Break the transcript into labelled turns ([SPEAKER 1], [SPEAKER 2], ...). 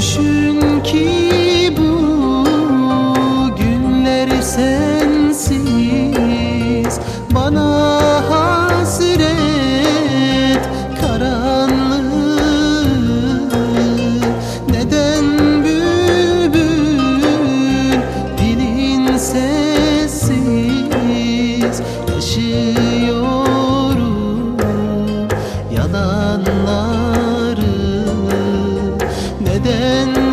[SPEAKER 1] Çünkü bu günler sensiz. Bana Neden